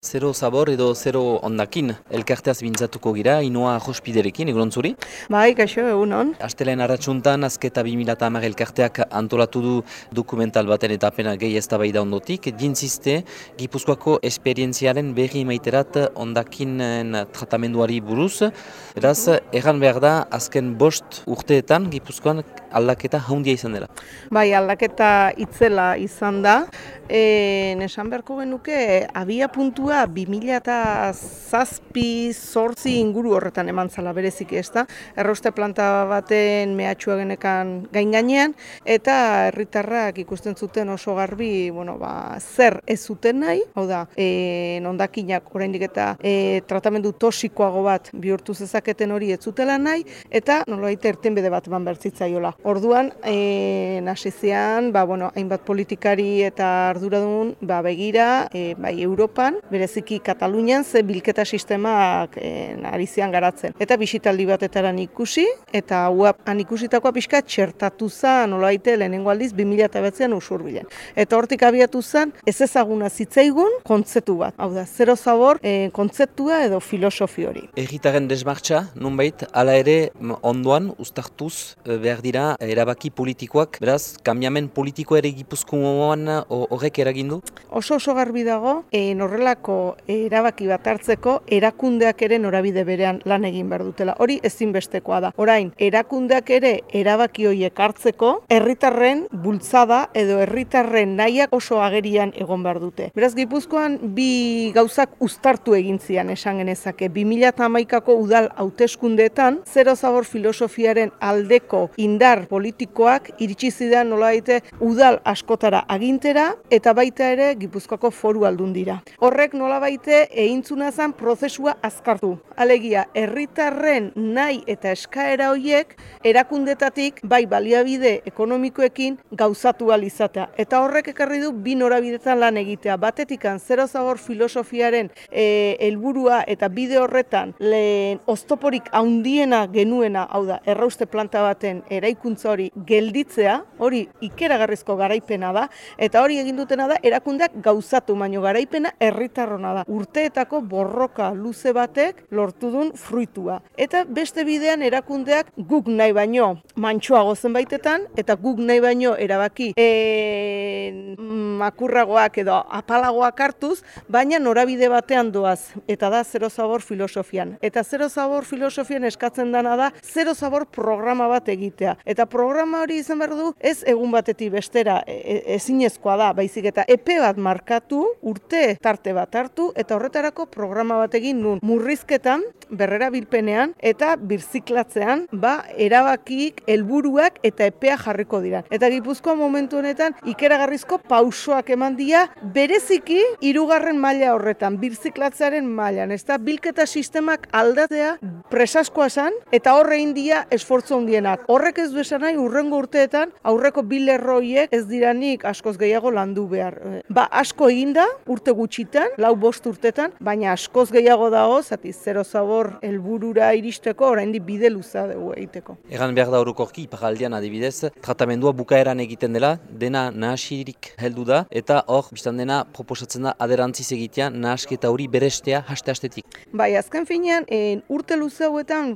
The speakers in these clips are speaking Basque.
Zero zabor edo zero ondakin elkarteaz bintzatuko gira, inoa hospiderekin, egunon zuri? Bai, kaixo, egunon. Astelen arratsuntan, azketa 2008 elkarteak antolatu du dokumental baten eta apena gehi ez da ondotik. Dintziste, Gipuzkoako esperientziaren berri maiterat ondakinen tratamenduari buruz. Eraz, erran behar da, azken bost urteetan Gipuzkoan aldaketa haundia izan dela. Bai, aldaketa itzela izan da. E, nesan beharko genuke, abia puntua 2000 eta zazpi zortzi inguru horretan eman zala berezik ez da. Erroste planta baten mehatxua genekan gain gainean, eta herritarrak ikusten zuten oso garbi, bueno, ba, zer ez zuten nahi, hau da, e, ondakinak oraindik eta e, tratamendu tosikoago bat bihurtu zezaketen hori ez zutela nahi, eta nolait erten bede bat eman bertzitzaiola. Orduan, e, nasizian, ba, bueno, hainbat politikari eta arduradun ba, begira, e, bai Europan, bereziki Katalunian, ze bilketa sistemak e, ari garatzen. Eta bisitaldi batetara ikusi, eta han ikusitakoa pixka txertatu zen, nola aite, lehenengo aldiz, 2008an usur bilen. Eta hortik abiatu zen, ez ezaguna zitzaigun, kontzetu bat. Hau da, zero zabor, e, kontzeptua edo filosofi hori. Egitaren desmartza, nunbait, ala ere, ondoan, ustartuz, e, behar dira, erabaki politikoak, beraz, kamiamen politiko ere gipuzkoan horrek eragindu? Oso oso garbi dago, norrelako erabaki bat hartzeko, erakundeak ere norabide berean lan egin behar dutela. Hori ezinbestekoa da. Orain, erakundeak ere erabaki horiek hartzeko, herritarren bultzada edo herritarren nahiak oso agerian egon behar dute. Beraz, gipuzkoan bi gauzak uztartu egin zian esan genezake. 2008ko udal hauteskundeetan, zero zabor filosofiaren aldeko indar politikoak iritsi zidan nola daite udal askotara agintera eta baita ere Gipuzkoako foru aldun dira. Horrek nola baite egintzuna zen prozesua azkartu. Alegia, herritarren nahi eta eskaera hoiek erakundetatik bai baliabide ekonomikoekin gauzatu alizatea. Eta horrek ekarri du bi norabidetan lan egitea. Batetikan zero zabor filosofiaren e, helburua eta bide horretan lehen oztoporik haundiena genuena, hau da, errauste planta baten eraiku eraikuntza hori gelditzea, hori ikeragarrizko garaipena da, eta hori egin dutena da erakundeak gauzatu baino garaipena herritarrona da. Urteetako borroka luze batek lortu duen fruitua. Eta beste bidean erakundeak guk nahi baino mantxoago zenbaitetan, eta guk nahi baino erabaki e, makurragoak edo apalagoak hartuz, baina norabide batean doaz, eta da zero zabor filosofian. Eta zero zabor filosofian eskatzen dana da, zero zabor programa bat egitea. Eta programa hori izan behar du, ez egun batetik bestera e, e, ezinezkoa da, baizik eta epe bat markatu, urte tarte bat hartu, eta horretarako programa bat egin nun murrizketan, berrera bilpenean, eta birziklatzean, ba, erabakik, helburuak eta epea jarriko dira. Eta gipuzkoa momentu honetan, ikeragarrizko pausoak eman dira, bereziki, hirugarren maila horretan, birziklatzearen mailan, ez da, bilketa sistemak aldatzea presaskoa zan, eta horre india esfortzu handienak. Horrek ez du esan nahi, urrengo urteetan, aurreko bilerroiek ez diranik askoz gehiago landu behar. Eh, ba, asko eginda, urte gutxitan, lau bost urtetan, baina askoz gehiago dago, zati zero zabor helburura iristeko, oraindik bide luza dugu egiteko. Egan behar da horrekorki, iparaldian adibidez, tratamendua bukaeran egiten dela, dena nahasirik heldu da, eta hor, biztan dena, proposatzen da aderantziz egitea, nahasketa hori berestea haste-hastetik. Bai, azken finean, en, urte luze hauetan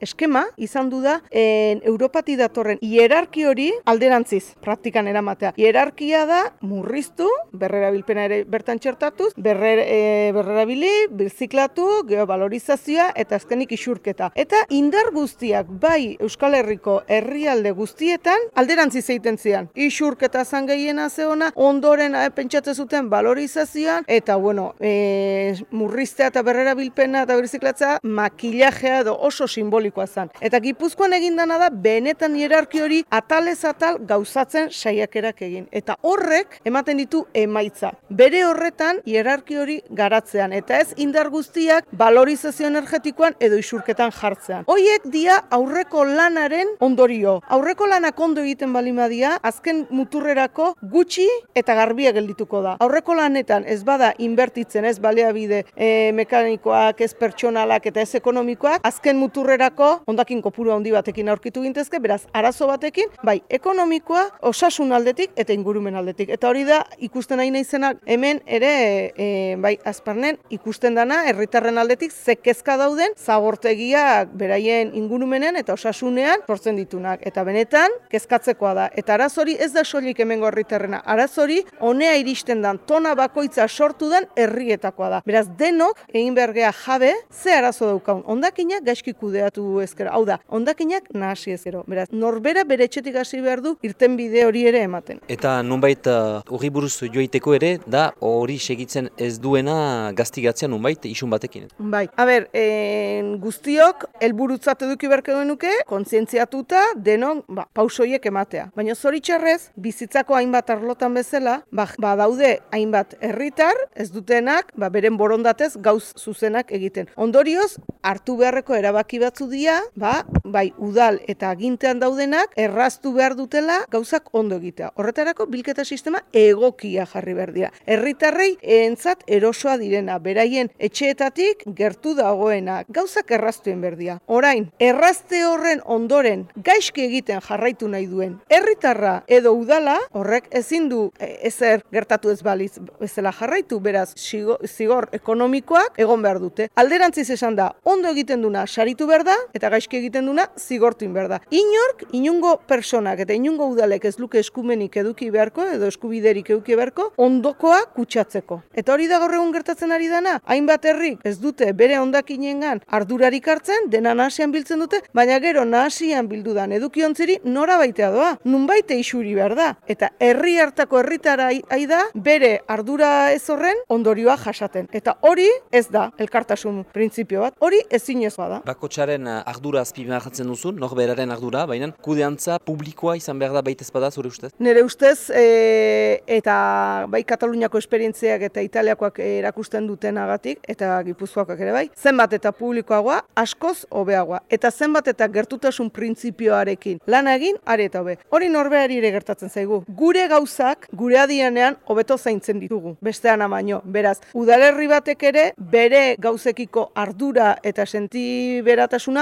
eskema izan du da, en, Europati datorren hierarki hori alderantziz praktikan eramatea. Hierarkia da murriztu, berrerabilpena ere bertan txertatuz, berrer, e, berrerabili, birziklatu, geobalorizazioa eta azkenik isurketa. Eta indar guztiak bai Euskal Herriko herrialde guztietan alderantziz egiten zian. Isurketa zan gehiena zeona, ondoren e, pentsatzen zuten valorizazioan eta bueno, e, murriztea eta berrerabilpena eta birziklatzea makillajea edo oso simbolikoa zan. Eta Gipuzkoan egindana da benetan hierarki hori atalez atal gauzatzen saiakerak egin. Eta horrek ematen ditu emaitza. Bere horretan hierarki hori garatzean eta ez indar guztiak valorizazio energetikoan edo isurketan jartzean. Hoiek dia aurreko lanaren ondorio. Aurreko lanak ondo egiten balimadia, azken muturrerako gutxi eta garbia geldituko da. Aurreko lanetan ez bada inbertitzen ez baleabide e, mekanikoak, ez pertsonalak eta ez ekonomikoak, azken muturrerako ondakin kopuru handi batekin aurkitu ginte beraz, arazo batekin, bai, ekonomikoa, osasun aldetik eta ingurumen aldetik. Eta hori da, ikusten nahi nahi hemen ere e, bai azparnen ikusten dana herritarren aldetik ze kezka dauden zabortegiak beraien ingurumenen eta osasunean sortzen ditunak. Eta benetan kezkatzekoa da. Eta arazori ez da soilik hemengo herritarrena. Arazori honea iristen dan tona bakoitza sortu den herrietakoa da. Beraz denok egin bergea jabe ze arazo daukaun. Ondakinak gaizki kudeatu ezkero. Hau da ondakinak nahasi ezkero beraz norbera bere etxetik hasi behar du irten bide hori ere ematen. Eta nunbait uh, hori buruz joiteko ere da hori segitzen ez duena gaztigatzea nunbait isun batekin. Bai a ber en, guztiok helburutzat eduki berke nuke kontzientziatuta denon ba pausoiek ematea. Baina zoritxarrez bizitzako hainbat arlotan bezala ba, ba daude hainbat herritar ez dutenak ba, beren borondatez gauz zuzenak egiten. Ondorioz hartu beharreko erabaki batzu dira ba, bai udal eta agintean daudenak erraztu behar dutela gauzak ondo egitea. Horretarako bilketa sistema egokia jarri behar dira. Herritarrei entzat erosoa direna, beraien etxeetatik gertu dagoena gauzak erraztuen behar dira. Orain, errazte horren ondoren gaizki egiten jarraitu nahi duen herritarra edo udala horrek ezin du e, ezer gertatu ez baliz bezala jarraitu, beraz zigor ekonomikoak egon behar dute. Alderantziz esan da, ondo egiten duna saritu behar da, eta gaizki egiten duna zigortuin behar da. Inork, inungo personak eta inungo udalek ez luke eskumenik eduki beharko edo eskubiderik eduki beharko ondokoa kutsatzeko. Eta hori da gaur egun gertatzen ari dana, hainbat herrik ez dute bere ondakinengan ardurarik hartzen, dena nahasian biltzen dute, baina gero nahasian bildudan eduki ontziri nora baitea doa, nun baite isuri behar da. Eta herri hartako herritara ai da bere ardura ez horren ondorioa jasaten. Eta hori ez da elkartasun printzipio bat, hori ezinezkoa da. Bakotxaren eh, ardura azpimarratzen duzu, norberaren ardura, baina kudeantza publikoa izan behar da baita ezpada, zure ustez? Nere ustez, e, eta bai Kataluniako esperientziak eta Italiakoak erakusten dutenagatik, eta Gipuzkoak ere bai, zenbat eta publikoagoa, askoz hobeagoa. Eta zenbat eta gertutasun printzipioarekin lan egin, are eta hobe. Hori norberari ere gertatzen zaigu. Gure gauzak, gure adianean, hobeto zaintzen ditugu. Bestean amaino, beraz, udalerri batek ere, bere gauzekiko ardura eta senti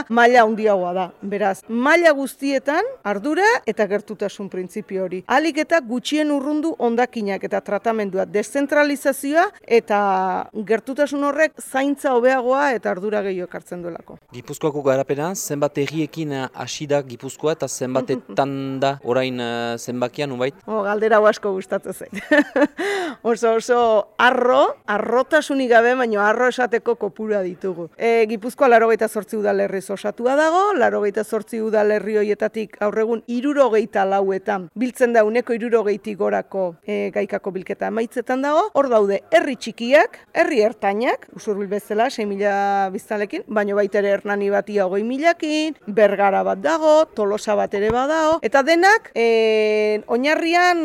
maila handiagoa da. Beraz, maila guztietan ardura eta gertutasun printzipio hori. Alik eta gutxien urrundu ondakinak eta tratamendua deszentralizazioa eta gertutasun horrek zaintza hobeagoa eta ardura gehiago ekartzen duelako. Gipuzkoako garapena, zenbat erriekin hasi da Gipuzkoa eta zenbatetan da orain uh, zenbakian, unbait? Oh, galdera asko gustatzen zait. oso oso arro, arrotasunik gabe, baino arro esateko kopura ditugu. E, Gipuzkoa laro gaita sortzi udalerri osatua dago, laro gaita udalerri hoietatik aurregun irurogeita lauetan biltzen da uneko irurogeitik gorako e, gaikako bilketa maitzetan dago, hor daude herri txikiak, herri ertainak, usurbil bezala, 6 mila biztalekin, baino baitere hernani batia hogei milakin, bergara bat dago, tolosa bat ere badago, eta denak e, oinarrian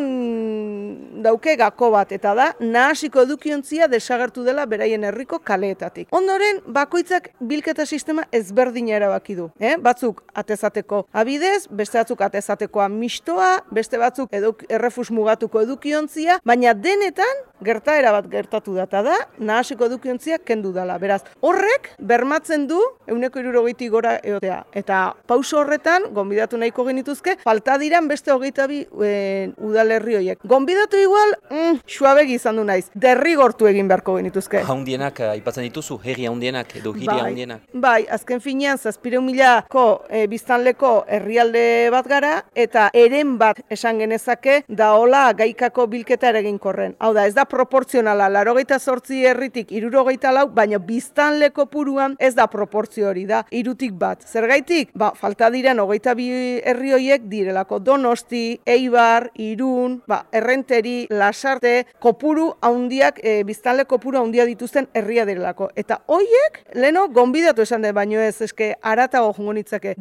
dauke gako bat, eta da, nahasiko edukiontzia desagertu dela beraien herriko kaleetatik. Ondoren, bakoitzak bilketa sistema ezberdina erabaki du. Eh? Batzuk atezateko abidez, beste batzuk atezatekoa mistoa, beste batzuk eduk, errefus mugatuko edukiontzia, baina denetan gertaera bat gertatu data da, nahasiko edukiontzia kendu dela. Beraz, horrek bermatzen du euneko irurogeiti gora eotea. Eta pauso horretan, gonbidatu nahiko genituzke, falta diran beste hogeita bi e, udalerri horiek. Gonbidatu igual, mm, suabegi izan du naiz, derrigortu egin beharko genituzke. Haundienak, eh, aipatzen dituzu, herri haundienak edo hiri haundienak. Bai, bai, azken finean, zazpire milako e, biztanleko herrialde bat gara, eta eren bat esan genezake, da hola gaikako bilketa ereginkorren. Hau da, ez da proportzionala, larogeita sortzi herritik irurogeita lau, baina biztanleko puruan ez da proportzio hori da, irutik bat. Zergaitik, ba, falta diren hogeita bi herri horiek direlako Donosti, Eibar, Irun, ba, Errenteri, Lasarte, kopuru haundiak, e, biztanle kopuru haundia dituzten herria direlako. Eta hoiek, leno, gonbidatu esan de, baino ez, eske, aratago jungo nitzake,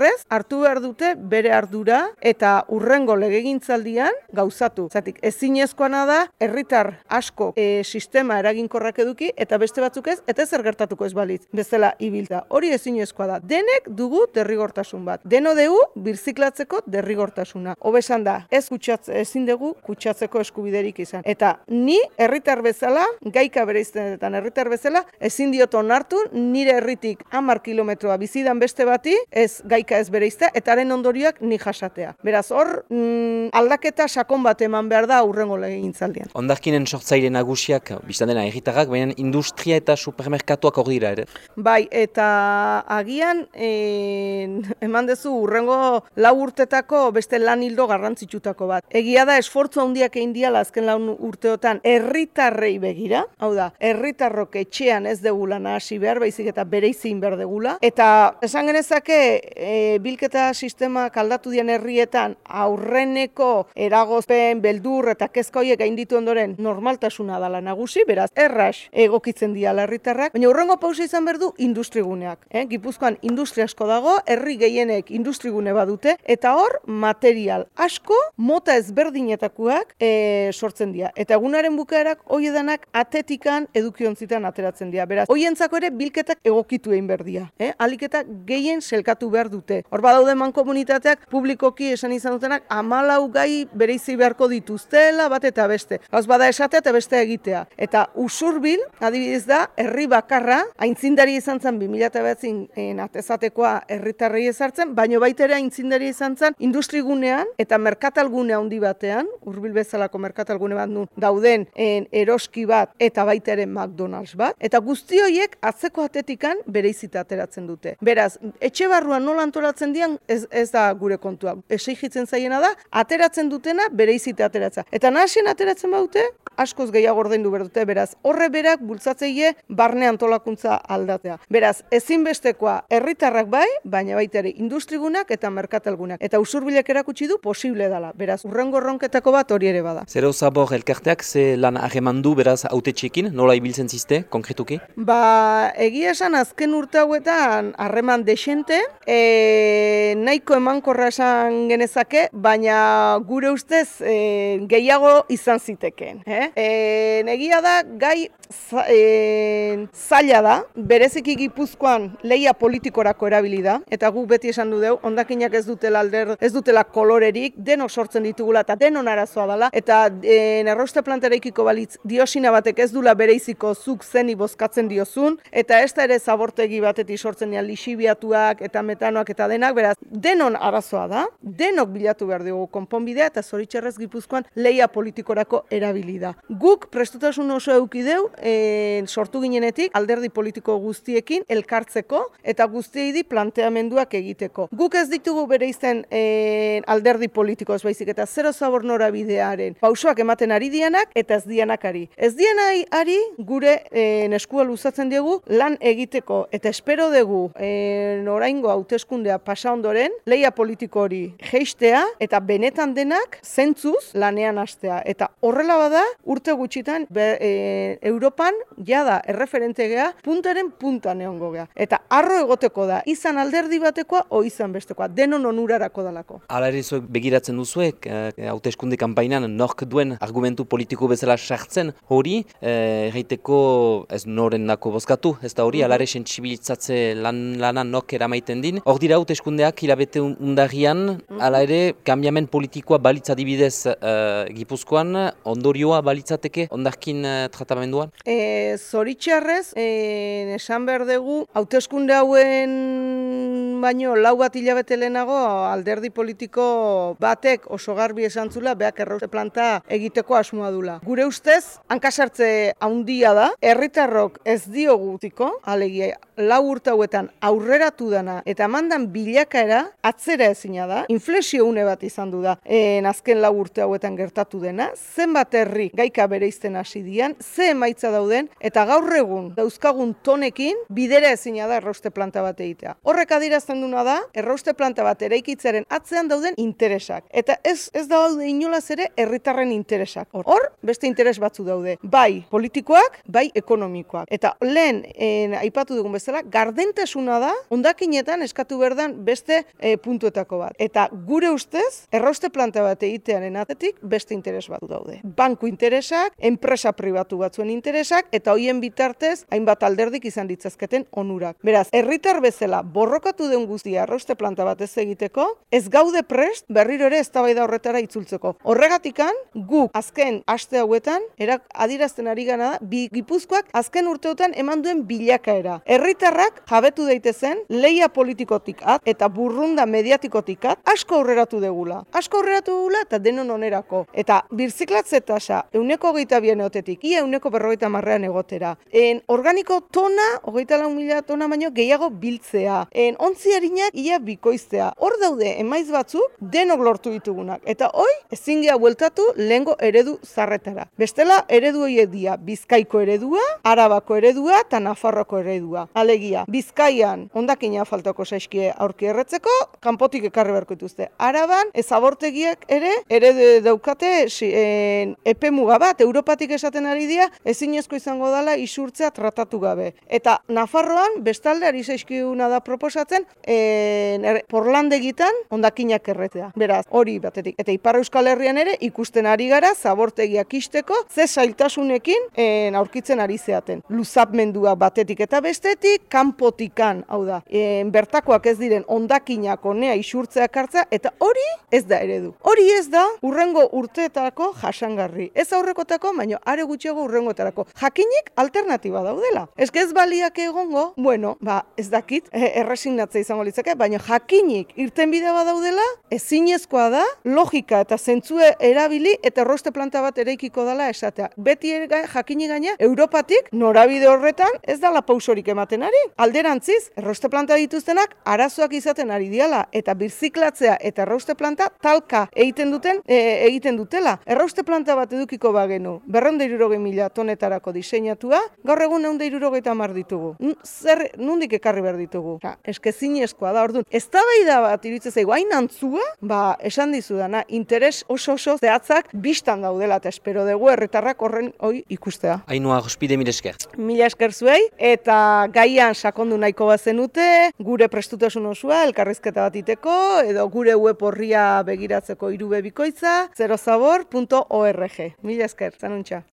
derrigorrez hartu behar dute bere ardura eta urrengo legegintzaldian gauzatu. Zatik, ezinezkoana da, herritar asko e, sistema eraginkorrak eduki eta beste batzuk ez, eta zer gertatuko ez balitz, bezala ibilta. Hori ezinezkoa da. Denek dugu derrigortasun bat. Deno dugu birziklatzeko derrigortasuna. Hobesan da, ez kutsatze, ezin dugu kutsatzeko eskubiderik izan. Eta ni herritar bezala, gaika bere iztenetan herritar bezala, ezin diot onartu nire herritik hamar kilometroa bizidan beste bati, ez gaika ez bere iztea, eta haren ondorioak ni jasatea. Beraz, hor mm, aldaketa sakon bat eman behar da urrengo legin Ondakinen sortzea sortzaile nagusiak, biztan dena erritarrak, baina industria eta supermerkatuak hor dira, ere? Bai, eta agian, en, eman dezu, urrengo lau urtetako beste lan hildo garrantzitsutako bat. Egia da, esfortzu handiak egin diala azken lau urteotan herritarrei begira, hau da, herritarrok etxean ez degula nahasi behar, baizik eta bere izin behar degula. Eta esan genezake, e, bilketa sistema kaldatu dian herrietan aurreneko eragozpen, beldur eta kezkoiek gain ditu ondoren normaltasuna dala nagusi, beraz, erras egokitzen diala herritarrak, baina urrengo pausa izan behar du industriguneak. Eh? Gipuzkoan industria asko dago, herri gehienek industrigune badute, eta hor material asko mota ezberdinetakoak e, sortzen dira. Eta egunaren bukaerak hoi edanak atetikan edukiontzitan ateratzen dira. Beraz, hoientzako ere bilketak egokitu egin berdia. Eh? Aliketak gehien selkatu behar dute. Hor badaude man komunitateak publikoki esan izan dutenak amalau gai bereizi beharko dituztela bat eta beste. Gauz bada esatea eta beste egitea. Eta usurbil, adibidez da, herri bakarra, aintzindari izan zen 2008 atezatekoa herritarrei ezartzen, baino baita ere aintzindari izan zen industrigunean eta merkatalgune handi batean, urbil bezalako merkatalgune bat nu, dauden en, eroski bat eta baita ere McDonald's bat, eta guzti horiek atzeko atetikan bereizita ateratzen dute. Beraz, etxe barruan nola antolatzen dian, ez, ez da gure kontua. Esigitzen zaiena da, ateratzen dutena bereizita ateratza. Eta nasien ateratzen baute, askoz gehiago ordaindu behar dute, beraz, horre berak bultzatzeie barne antolakuntza aldatea. Beraz, ezinbestekoa herritarrak bai, baina baita ere industrigunak eta merkatalgunak. Eta usurbilek erakutsi du posible dela. Beraz, urrengo ronketako bat hori ere bada. Zero zabor elkarteak ze lan agemandu beraz haute txekin, nola ibiltzen ziste, konkretuki? Ba, egia esan azken urte hauetan harreman desente, e, nahiko emankorra esan genezake, baina gure ustez e, gehiago izan zitekeen. Eh? E, negia da, gai e, zaila da, bereziki gipuzkoan leia politikorako erabili da, eta guk beti esan du deu, ondakinak ez dutela alder, ez dutela kolorerik, denok sortzen ditugula eta denon arazoa dela, eta e, nerroste planteraikiko balitz diosina batek ez dula bereiziko zuk zeni bozkatzen diozun, eta ez da ere zabortegi batetik sortzen dian lixibiatuak eta metanoak eta denak, beraz, denon arazoa da, denok bilatu behar dugu konponbidea eta zoritxerrez gipuzkoan leia politikorako erabili da. Guk prestutasun oso eukideu, e, sortu ginenetik alderdi politiko guztiekin elkartzeko eta guztiei di planteamenduak egiteko. Guk ez ditugu bere izten e, alderdi politiko ez baizik eta zero zabor norabidearen pausoak ematen ari dianak eta ez dianak ari. Ez dianai ari gure e, neskua luzatzen diegu lan egiteko eta espero dugu e, noraingo hauteskundea pasa ondoren leia politiko hori geistea eta benetan denak zentzuz lanean hastea. Eta horrela bada urte gutxitan be, e, Europan jada erreferente gea puntaren punta neongo gea. Eta arro egoteko da, izan alderdi batekoa o izan bestekoa, denon onurarako dalako. Hala ere zuek begiratzen duzuek, eh, hauteskunde e, kampainan nork duen argumentu politiko bezala sartzen hori, erraiteko eh, ez noren nako bozkatu, ez da hori, mm alare sentsibilitzatze lan, lanan nok eramaiten din. Hor dira hauteskundeak hilabete undarrian, mm hala ere, kambiamen politikoa balitza dibidez uh, Gipuzkoan, ondorioa balitzateke, ondarkin tratamenduan? E, zoritxarrez, e, esan behar dugu, hauteskunde hauen baino lau bat hilabete lehenago alderdi politiko batek oso garbi esan zula, beak erraute planta egiteko asmoa dula. Gure ustez, hankasartze handia da, herritarrok ez diogutiko, alegia, lau urte hauetan aurreratu dana eta mandan bilakaera atzera ezina da, inflexio une bat izan du da, en azken lau urte hauetan gertatu dena, zenbat herri gaika bere izten hasi dian, ze emaitza dauden, eta gaur egun dauzkagun tonekin bidera ezina da errauste planta bat egitea. Horrek adirazten duna da, errauste planta bat eraikitzaren atzean dauden interesak. Eta ez ez daude inolaz ere herritarren interesak. Hor, beste interes batzu daude. Bai politikoak, bai ekonomikoak. Eta lehen, en, aipatu dugun bezala, gardentasuna da, ondakinetan eskatu berdan beste e, puntuetako bat. Eta gure ustez, errauste planta bat egitearen atetik beste interes bat daude. Banku interesak, enpresa pribatu batzuen interesak, eta hoien bitartez, hainbat alderdik izan ditzazketen onurak. Beraz, herritar bezala borrokatu duen guztia arroste planta bat ez egiteko, ez gaude prest berriro ere eztabaida horretara itzultzeko. Horregatikan, guk azken aste hauetan, erak adirazten ari gana da, bi gipuzkoak azken urteotan eman duen bilakaera. Herritarrak jabetu daitezen, leia politikotik at, eta burrunda mediatikotik at, asko aurreratu degula. Asko aurreratu degula eta denon onerako. Eta birziklatze tasa, euneko hogeita bien egotetik, ia euneko berrogeita marrean egotera. En organiko tona, hogeita lau mila tona baino, gehiago biltzea. En ontzi harinak ia bikoiztea. Hor daude, emaiz batzuk, denok lortu ditugunak. Eta hoi, ezin geha bueltatu lehengo eredu zarretara. Bestela, eredu hoi edia, bizkaiko eredua, arabako eredua eta nafarroko eredua. Alegia, bizkaian, ondakina faltako saizkie aurki erretzeko, kanpotik ekarri beharko dituzte. Araban, ez abortegiak ere, eredu daukate, si, en, epe muga bat, Europatik esaten ari dira, ezinezko izango dela isurtzea tratatu gabe. Eta Nafarroan, bestalde, ari zaizkiuna da proposatzen, en, er, porlandegitan ondakinak erretea. Beraz, hori batetik. Eta Ipar Euskal Herrian ere ikusten ari gara zabortegiak isteko, ze zailtasunekin en, aurkitzen ari zeaten. Luzapmendua batetik eta bestetik, kanpotikan, hau da, en, bertakoak ez diren ondakinak onea isurtzeak hartza, eta hori ez da eredu. Hori ez da, urrengo urteetako jasangarri. Ez aurrekotako, baina are gutxiago urrengoetarako. Jakinik alternatiba daudela. Ez ez baliak egongo, bueno, ba, ez dakit, e, erresignatze izango litzake, baina jakinik irten bide badaudela, ezinezkoa da, logika eta zentzue erabili eta roste planta bat ereikiko dela esatea. Beti ere jakinik gaina, Europatik norabide horretan ez dala pausorik ematen ari. Alderantziz, erroste planta dituztenak arazoak izaten ari diala eta birziklatzea eta erroste planta talka egiten duten e, egiten dutela. Erroste planta bat edukiko bagenu, berreunde mila tonetarako diseinatua, gaur egun eunde irurogeita mar ditugu. Zer, nundik ekarri behar ditugu? Ja, eske zinezkoa da, orduan, ez da bat iritzen zaigu, hain antzua, ba, esan dizu dana, interes oso oso zehatzak bistan daudela, eta espero dugu herritarrak horren hoi ikustea. Ainua, hospide mila esker. Mila esker zuei, eta gaian sakondu nahiko bat zenute, gure prestutasun osua, elkarrizketa bat iteko, edo gure web horria begiratzeko irube bikoitza, zerozabor.org. Mila esker, zanuntza.